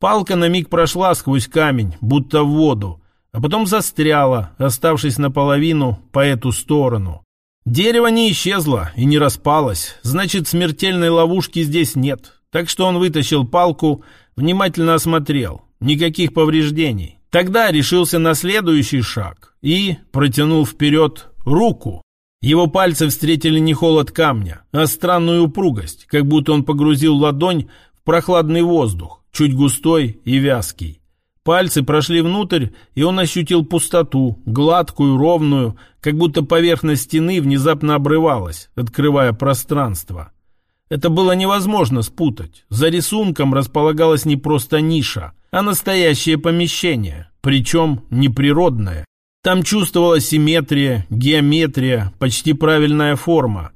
Палка на миг прошла сквозь камень, будто в воду, а потом застряла, оставшись наполовину по эту сторону. Дерево не исчезло и не распалось, значит, смертельной ловушки здесь нет. Так что он вытащил палку, внимательно осмотрел. Никаких повреждений. Тогда решился на следующий шаг и протянул вперед руку. Его пальцы встретили не холод камня, а странную упругость, как будто он погрузил ладонь в прохладный воздух, чуть густой и вязкий. Пальцы прошли внутрь, и он ощутил пустоту, гладкую, ровную, как будто поверхность стены внезапно обрывалась, открывая пространство. Это было невозможно спутать. За рисунком располагалась не просто ниша, а настоящее помещение, причем неприродное. Там чувствовалась симметрия, геометрия, почти правильная форма.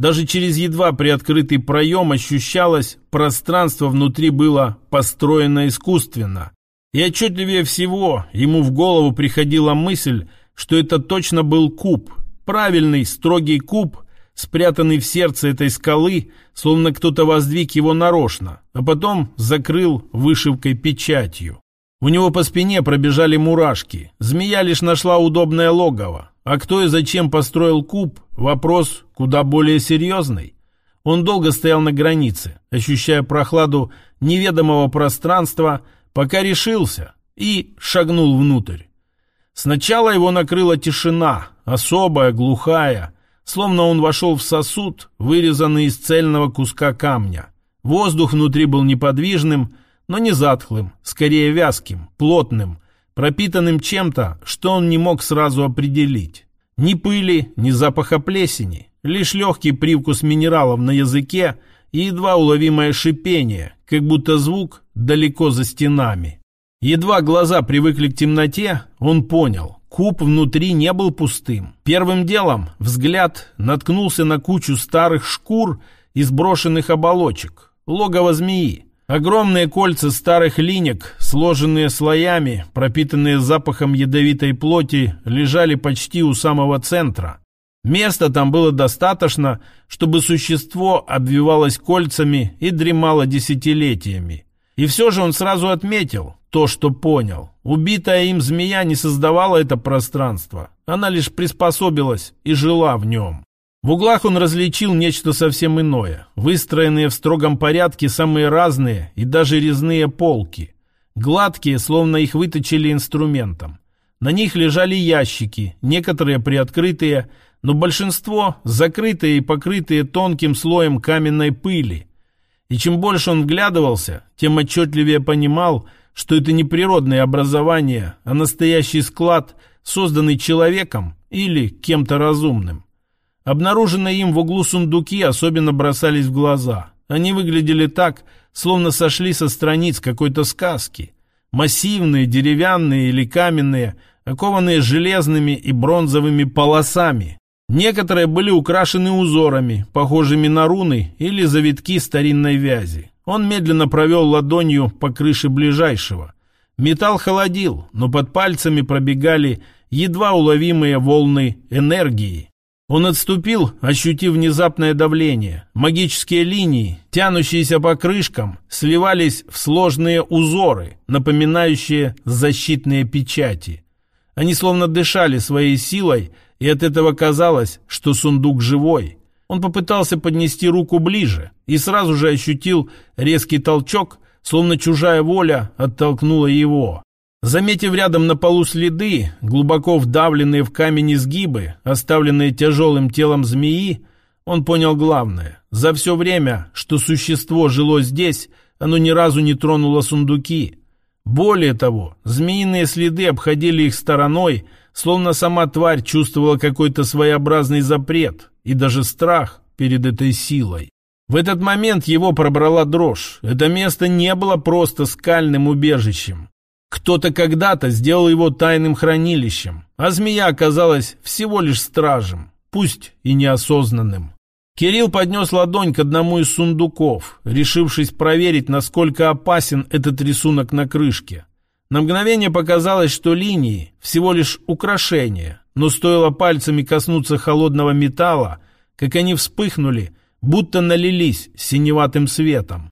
Даже через едва приоткрытый проем ощущалось, пространство внутри было построено искусственно. И отчетливее всего ему в голову приходила мысль, что это точно был куб, правильный строгий куб, спрятанный в сердце этой скалы, словно кто-то воздвиг его нарочно, а потом закрыл вышивкой-печатью. У него по спине пробежали мурашки. Змея лишь нашла удобное логово. А кто и зачем построил куб – вопрос куда более серьезный. Он долго стоял на границе, ощущая прохладу неведомого пространства, пока решился и шагнул внутрь. Сначала его накрыла тишина, особая, глухая, словно он вошел в сосуд, вырезанный из цельного куска камня. Воздух внутри был неподвижным, но не затхлым, скорее вязким, плотным, пропитанным чем-то, что он не мог сразу определить. Ни пыли, ни запаха плесени, лишь легкий привкус минералов на языке и едва уловимое шипение, как будто звук далеко за стенами. Едва глаза привыкли к темноте, он понял, куб внутри не был пустым. Первым делом взгляд наткнулся на кучу старых шкур и сброшенных оболочек, логово змеи. Огромные кольца старых линек, сложенные слоями, пропитанные запахом ядовитой плоти, лежали почти у самого центра. Места там было достаточно, чтобы существо обвивалось кольцами и дремало десятилетиями. И все же он сразу отметил то, что понял. Убитая им змея не создавала это пространство. Она лишь приспособилась и жила в нем. В углах он различил нечто совсем иное. Выстроенные в строгом порядке самые разные и даже резные полки. Гладкие, словно их выточили инструментом. На них лежали ящики, некоторые приоткрытые, но большинство закрытые и покрытые тонким слоем каменной пыли. И чем больше он вглядывался, тем отчетливее понимал, что это не природное образование, а настоящий склад, созданный человеком или кем-то разумным. Обнаруженные им в углу сундуки особенно бросались в глаза. Они выглядели так, словно сошли со страниц какой-то сказки. Массивные, деревянные или каменные, окованные железными и бронзовыми полосами. Некоторые были украшены узорами, похожими на руны или завитки старинной вязи. Он медленно провел ладонью по крыше ближайшего. Металл холодил, но под пальцами пробегали едва уловимые волны энергии. Он отступил, ощутив внезапное давление. Магические линии, тянущиеся по крышкам, сливались в сложные узоры, напоминающие защитные печати. Они словно дышали своей силой, и от этого казалось, что сундук живой. Он попытался поднести руку ближе и сразу же ощутил резкий толчок, словно чужая воля оттолкнула его. Заметив рядом на полу следы, глубоко вдавленные в камень изгибы, оставленные тяжелым телом змеи, он понял главное. За все время, что существо жило здесь, оно ни разу не тронуло сундуки. Более того, змеиные следы обходили их стороной, словно сама тварь чувствовала какой-то своеобразный запрет и даже страх перед этой силой. В этот момент его пробрала дрожь. Это место не было просто скальным убежищем. Кто-то когда-то сделал его тайным хранилищем, а змея оказалась всего лишь стражем, пусть и неосознанным. Кирилл поднес ладонь к одному из сундуков, решившись проверить, насколько опасен этот рисунок на крышке. На мгновение показалось, что линии всего лишь украшения, но стоило пальцами коснуться холодного металла, как они вспыхнули, будто налились синеватым светом.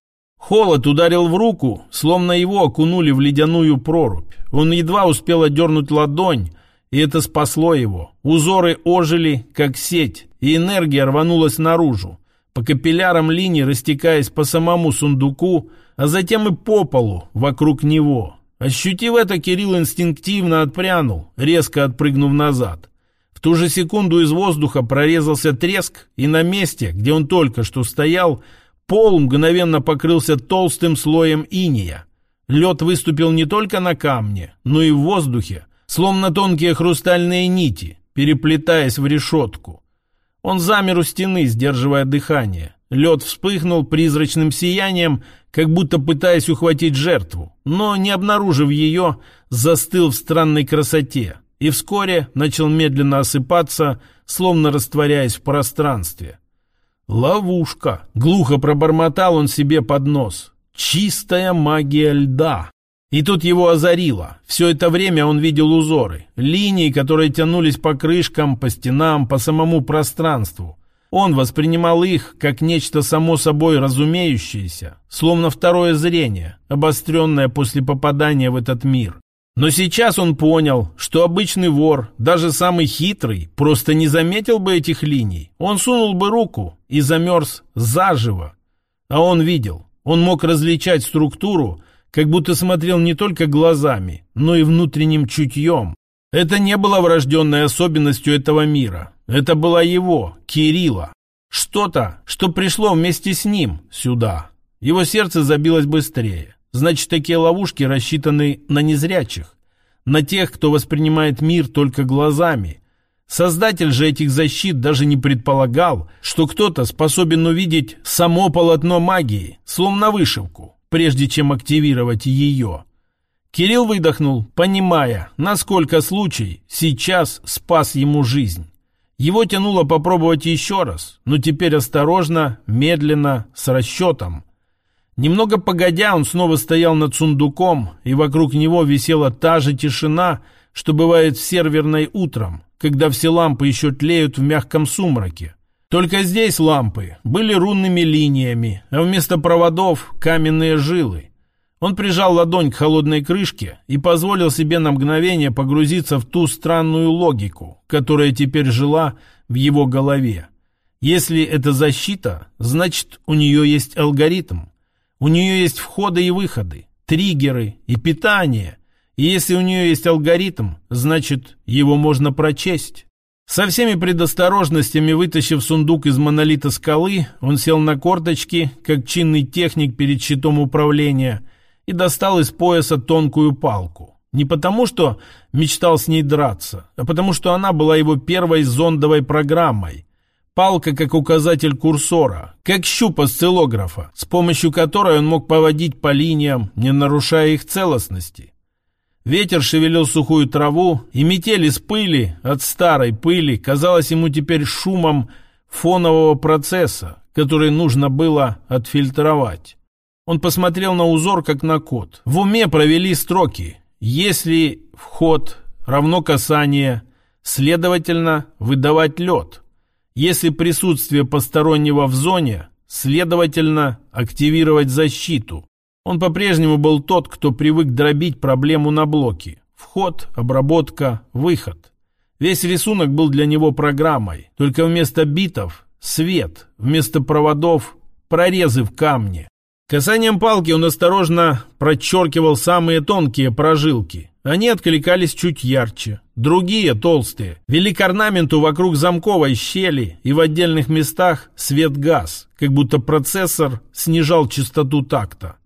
Холод ударил в руку, словно его окунули в ледяную прорубь. Он едва успел отдернуть ладонь, и это спасло его. Узоры ожили, как сеть, и энергия рванулась наружу, по капиллярам линий растекаясь по самому сундуку, а затем и по полу вокруг него. Ощутив это, Кирилл инстинктивно отпрянул, резко отпрыгнув назад. В ту же секунду из воздуха прорезался треск, и на месте, где он только что стоял, пол мгновенно покрылся толстым слоем иния. Лед выступил не только на камне, но и в воздухе, словно тонкие хрустальные нити, переплетаясь в решетку. Он замер у стены, сдерживая дыхание. Лед вспыхнул призрачным сиянием, как будто пытаясь ухватить жертву, но, не обнаружив ее, застыл в странной красоте и вскоре начал медленно осыпаться, словно растворяясь в пространстве. «Ловушка!» — глухо пробормотал он себе под нос. «Чистая магия льда!» И тут его озарило. Все это время он видел узоры, линии, которые тянулись по крышкам, по стенам, по самому пространству. Он воспринимал их как нечто само собой разумеющееся, словно второе зрение, обостренное после попадания в этот мир. Но сейчас он понял, что обычный вор, даже самый хитрый, просто не заметил бы этих линий. Он сунул бы руку и замерз заживо. А он видел. Он мог различать структуру, как будто смотрел не только глазами, но и внутренним чутьем. Это не было врожденной особенностью этого мира. Это была его, Кирилла. Что-то, что пришло вместе с ним сюда. Его сердце забилось быстрее. Значит, такие ловушки рассчитаны на незрячих, на тех, кто воспринимает мир только глазами. Создатель же этих защит даже не предполагал, что кто-то способен увидеть само полотно магии, словно вышивку прежде чем активировать ее. Кирилл выдохнул, понимая, насколько случай сейчас спас ему жизнь. Его тянуло попробовать еще раз, но теперь осторожно, медленно, с расчетом. Немного погодя, он снова стоял над сундуком, и вокруг него висела та же тишина, что бывает в серверной утром, когда все лампы еще тлеют в мягком сумраке. Только здесь лампы были рунными линиями, а вместо проводов каменные жилы. Он прижал ладонь к холодной крышке и позволил себе на мгновение погрузиться в ту странную логику, которая теперь жила в его голове. Если это защита, значит у нее есть алгоритм. У нее есть входы и выходы, триггеры и питание. И если у нее есть алгоритм, значит его можно прочесть. Со всеми предосторожностями вытащив сундук из монолита скалы, он сел на корточки, как чинный техник перед щитом управления, и достал из пояса тонкую палку. Не потому, что мечтал с ней драться, а потому, что она была его первой зондовой программой. Палка как указатель курсора, как щуп осциллографа, с помощью которой он мог поводить по линиям, не нарушая их целостности. Ветер шевелил сухую траву, и метель из пыли, от старой пыли, казалась ему теперь шумом фонового процесса, который нужно было отфильтровать. Он посмотрел на узор, как на код. В уме провели строки. Если вход равно касание, следовательно, выдавать лед. Если присутствие постороннего в зоне, следовательно, активировать защиту. Он по-прежнему был тот, кто привык дробить проблему на блоки. Вход, обработка, выход. Весь рисунок был для него программой, только вместо битов – свет, вместо проводов – прорезы в камне. Касанием палки он осторожно прочеркивал самые тонкие прожилки. Они откликались чуть ярче. Другие, толстые, вели к орнаменту вокруг замковой щели, и в отдельных местах свет-газ, как будто процессор снижал частоту такта.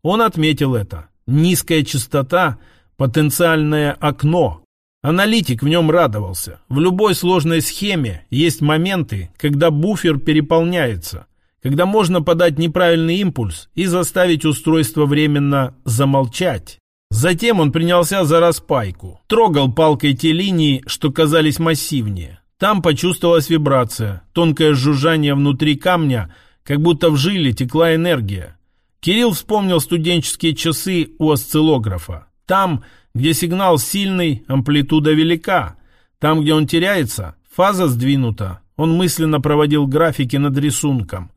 Он отметил это. Низкая частота – потенциальное окно. Аналитик в нем радовался. В любой сложной схеме есть моменты, когда буфер переполняется, когда можно подать неправильный импульс и заставить устройство временно замолчать. Затем он принялся за распайку, трогал палкой те линии, что казались массивнее. Там почувствовалась вибрация, тонкое жужжание внутри камня, как будто в жиле текла энергия. Кирилл вспомнил студенческие часы у осциллографа. Там, где сигнал сильный, амплитуда велика. Там, где он теряется, фаза сдвинута. Он мысленно проводил графики над рисунком.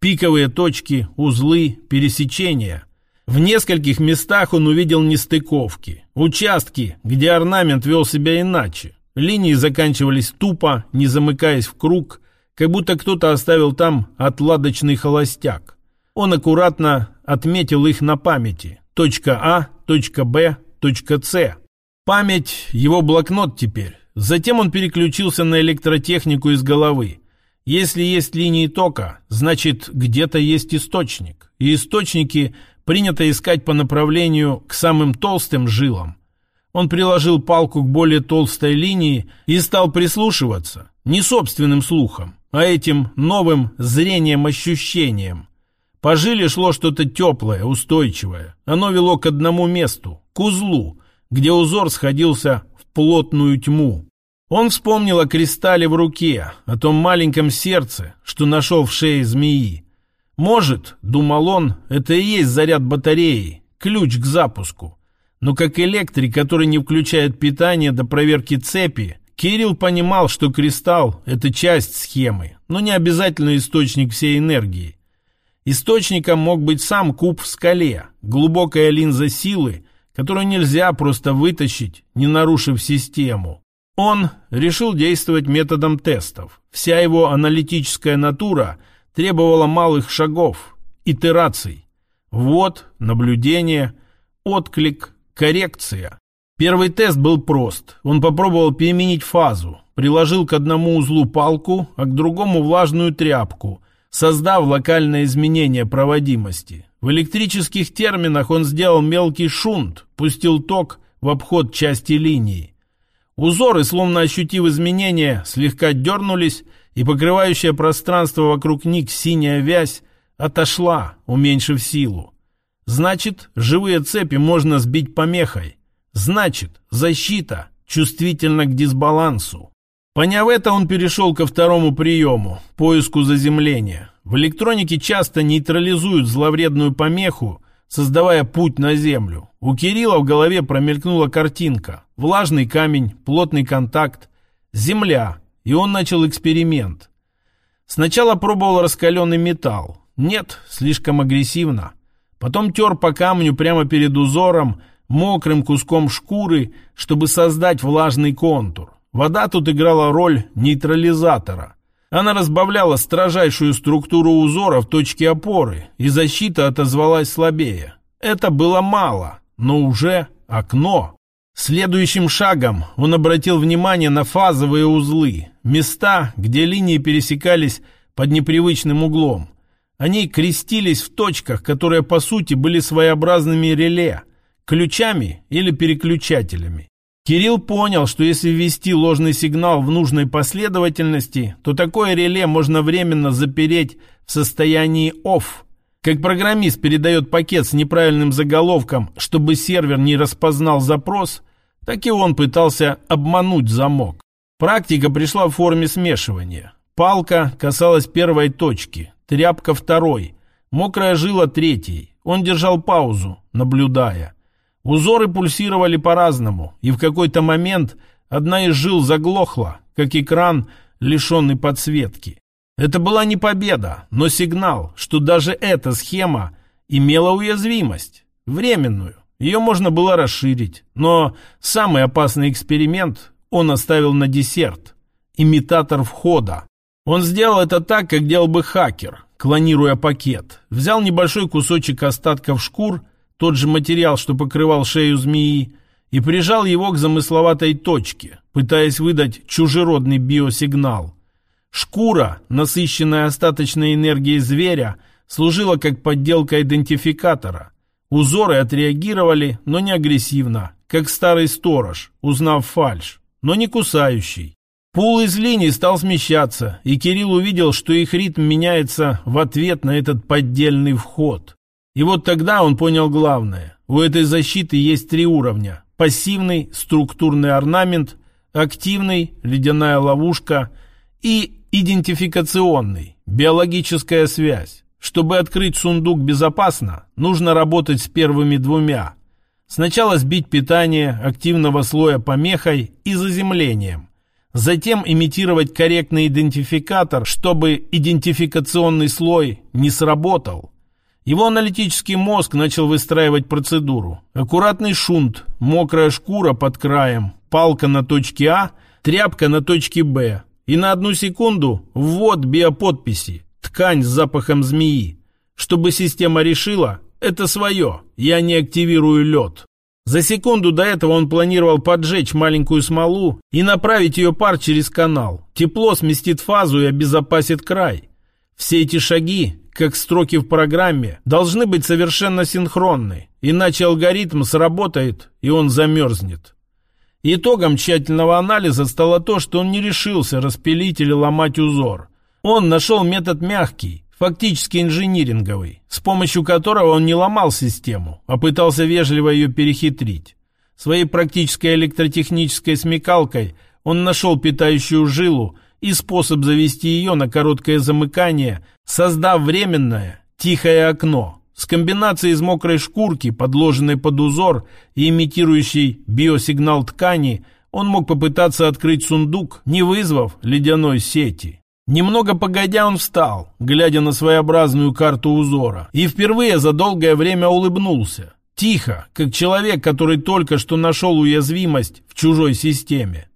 пиковые точки, узлы, пересечения. В нескольких местах он увидел нестыковки, участки, где орнамент вел себя иначе. Линии заканчивались тупо, не замыкаясь в круг, как будто кто-то оставил там отладочный холостяк. Он аккуратно отметил их на памяти. Точка А, точка Б, точка С. Память – его блокнот теперь. Затем он переключился на электротехнику из головы. Если есть линии тока, значит где-то есть источник. И источники принято искать по направлению к самым толстым жилам. Он приложил палку к более толстой линии и стал прислушиваться, не собственным слухом, а этим новым зрением-ощущением. По жиле шло что-то теплое, устойчивое. Оно вело к одному месту, к узлу, где узор сходился в плотную тьму. Он вспомнил о кристалле в руке, о том маленьком сердце, что нашел в шее змеи. Может, думал он, это и есть заряд батареи, ключ к запуску. Но как электрик, который не включает питание до проверки цепи, Кирилл понимал, что кристалл – это часть схемы, но не обязательно источник всей энергии. Источником мог быть сам куб в скале, глубокая линза силы, которую нельзя просто вытащить, не нарушив систему. Он решил действовать методом тестов. Вся его аналитическая натура требовала малых шагов, итераций. Вот, наблюдение, отклик, коррекция. Первый тест был прост. Он попробовал переменить фазу, приложил к одному узлу палку, а к другому влажную тряпку, создав локальное изменение проводимости. В электрических терминах он сделал мелкий шунт, пустил ток в обход части линии. Узоры, словно ощутив изменения, слегка дернулись, и покрывающее пространство вокруг них синяя вязь отошла, уменьшив силу. Значит, живые цепи можно сбить помехой. Значит, защита чувствительна к дисбалансу. Поняв это, он перешел ко второму приему – поиску заземления. В электронике часто нейтрализуют зловредную помеху, создавая путь на Землю. У Кирилла в голове промелькнула картинка. Влажный камень, плотный контакт, земля. И он начал эксперимент. Сначала пробовал раскаленный металл. Нет, слишком агрессивно. Потом тер по камню прямо перед узором, мокрым куском шкуры, чтобы создать влажный контур. Вода тут играла роль нейтрализатора. Она разбавляла строжайшую структуру узора в точке опоры, и защита отозвалась слабее. Это было мало, но уже окно. Следующим шагом он обратил внимание на фазовые узлы, места, где линии пересекались под непривычным углом. Они крестились в точках, которые по сути были своеобразными реле, ключами или переключателями. Кирилл понял, что если ввести ложный сигнал в нужной последовательности, то такое реле можно временно запереть в состоянии OFF. Как программист передает пакет с неправильным заголовком, чтобы сервер не распознал запрос, так и он пытался обмануть замок. Практика пришла в форме смешивания. Палка касалась первой точки, тряпка второй, мокрая жила третьей. Он держал паузу, наблюдая. Узоры пульсировали по-разному, и в какой-то момент одна из жил заглохла, как экран, лишенный подсветки. Это была не победа, но сигнал, что даже эта схема имела уязвимость, временную. Ее можно было расширить, но самый опасный эксперимент он оставил на десерт – имитатор входа. Он сделал это так, как делал бы хакер, клонируя пакет. Взял небольшой кусочек остатков шкур – тот же материал, что покрывал шею змеи, и прижал его к замысловатой точке, пытаясь выдать чужеродный биосигнал. Шкура, насыщенная остаточной энергией зверя, служила как подделка идентификатора. Узоры отреагировали, но не агрессивно, как старый сторож, узнав фальш, но не кусающий. Пул из линий стал смещаться, и Кирилл увидел, что их ритм меняется в ответ на этот поддельный вход. И вот тогда он понял главное. У этой защиты есть три уровня. Пассивный структурный орнамент, активный ледяная ловушка и идентификационный биологическая связь. Чтобы открыть сундук безопасно, нужно работать с первыми двумя. Сначала сбить питание активного слоя помехой и заземлением. затем имитировать корректный идентификатор, чтобы идентификационный слой не сработал. Его аналитический мозг начал выстраивать процедуру. Аккуратный шунт, мокрая шкура под краем, палка на точке А, тряпка на точке Б. И на одну секунду ввод биоподписи, ткань с запахом змеи. Чтобы система решила, это свое, я не активирую лед. За секунду до этого он планировал поджечь маленькую смолу и направить ее пар через канал. Тепло сместит фазу и обезопасит край. Все эти шаги, как строки в программе, должны быть совершенно синхронны, иначе алгоритм сработает и он замерзнет. Итогом тщательного анализа стало то, что он не решился распилить или ломать узор. Он нашел метод мягкий, фактически инжиниринговый, с помощью которого он не ломал систему, а пытался вежливо ее перехитрить. Своей практической электротехнической смекалкой он нашел питающую жилу и способ завести ее на короткое замыкание, создав временное тихое окно с комбинацией из мокрой шкурки, подложенной под узор и имитирующей биосигнал ткани, он мог попытаться открыть сундук, не вызвав ледяной сети. Немного погодя он встал, глядя на своеобразную карту узора, и впервые за долгое время улыбнулся. Тихо, как человек, который только что нашел уязвимость в чужой системе.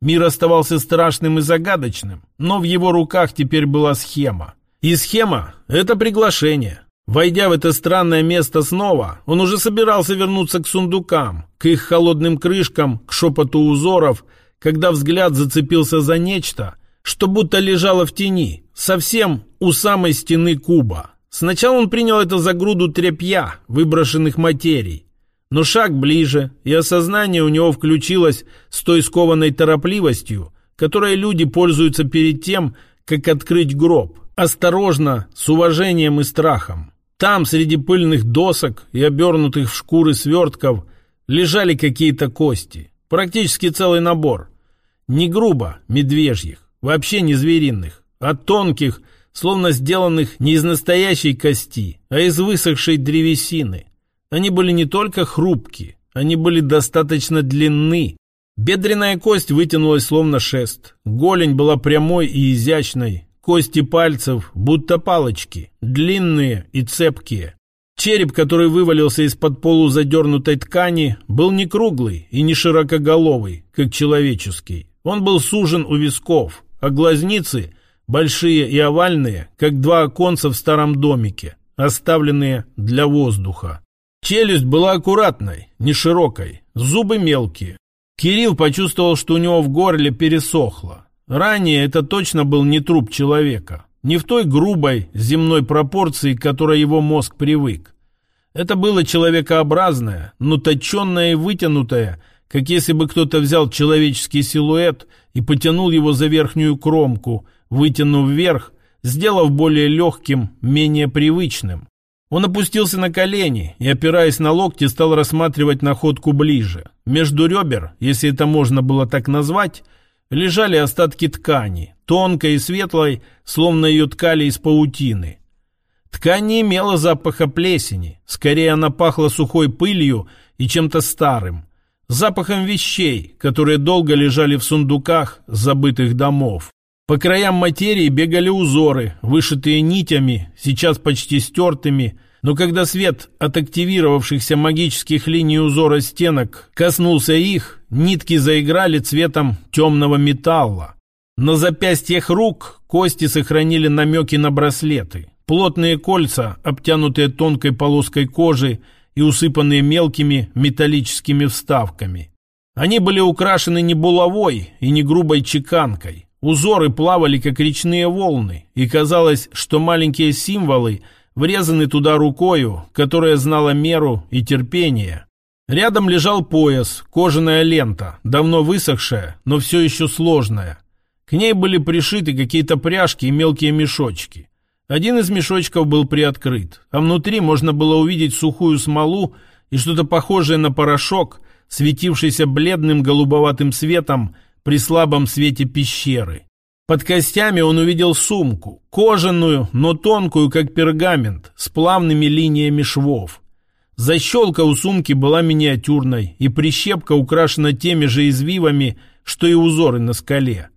Мир оставался страшным и загадочным, но в его руках теперь была схема. И схема — это приглашение. Войдя в это странное место снова, он уже собирался вернуться к сундукам, к их холодным крышкам, к шепоту узоров, когда взгляд зацепился за нечто — что будто лежало в тени, совсем у самой стены куба. Сначала он принял это за груду тряпья, выброшенных материй. Но шаг ближе, и осознание у него включилось с той скованной торопливостью, которой люди пользуются перед тем, как открыть гроб. Осторожно, с уважением и страхом. Там, среди пыльных досок и обернутых в шкуры свертков, лежали какие-то кости. Практически целый набор. Не грубо, медвежьих вообще не звериных, а тонких, словно сделанных не из настоящей кости, а из высохшей древесины. Они были не только хрупкие, они были достаточно длинны. Бедренная кость вытянулась словно шест, голень была прямой и изящной, кости пальцев будто палочки, длинные и цепкие. Череп, который вывалился из-под полузадернутой ткани, был не круглый и не широкоголовый, как человеческий. Он был сужен у висков, а глазницы большие и овальные, как два оконца в старом домике, оставленные для воздуха. Челюсть была аккуратной, не широкой, зубы мелкие. Кирилл почувствовал, что у него в горле пересохло. Ранее это точно был не труп человека, не в той грубой земной пропорции, к которой его мозг привык. Это было человекообразное, но точенное и вытянутое, как если бы кто-то взял человеческий силуэт и потянул его за верхнюю кромку, вытянув вверх, сделав более легким, менее привычным. Он опустился на колени и, опираясь на локти, стал рассматривать находку ближе. Между ребер, если это можно было так назвать, лежали остатки ткани, тонкой и светлой, словно ее ткали из паутины. Ткань не имела запаха плесени, скорее она пахла сухой пылью и чем-то старым, запахом вещей, которые долго лежали в сундуках забытых домов. По краям материи бегали узоры, вышитые нитями, сейчас почти стертыми, но когда свет от активировавшихся магических линий узора стенок коснулся их, нитки заиграли цветом темного металла. На запястьях рук кости сохранили намеки на браслеты. Плотные кольца, обтянутые тонкой полоской кожи, и усыпанные мелкими металлическими вставками. Они были украшены не булавой и не грубой чеканкой. Узоры плавали, как речные волны, и казалось, что маленькие символы врезаны туда рукою, которая знала меру и терпение. Рядом лежал пояс, кожаная лента, давно высохшая, но все еще сложная. К ней были пришиты какие-то пряжки и мелкие мешочки. Один из мешочков был приоткрыт, а внутри можно было увидеть сухую смолу и что-то похожее на порошок, светившийся бледным голубоватым светом при слабом свете пещеры. Под костями он увидел сумку, кожаную, но тонкую, как пергамент, с плавными линиями швов. Защелка у сумки была миниатюрной, и прищепка украшена теми же извивами, что и узоры на скале.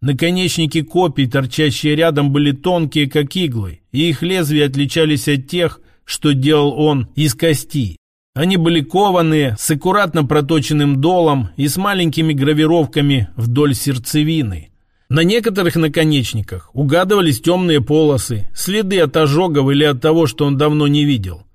Наконечники копий, торчащие рядом, были тонкие, как иглы, и их лезвия отличались от тех, что делал он из кости. Они были кованые, с аккуратно проточенным долом и с маленькими гравировками вдоль сердцевины. На некоторых наконечниках угадывались темные полосы, следы от ожогов или от того, что он давно не видел.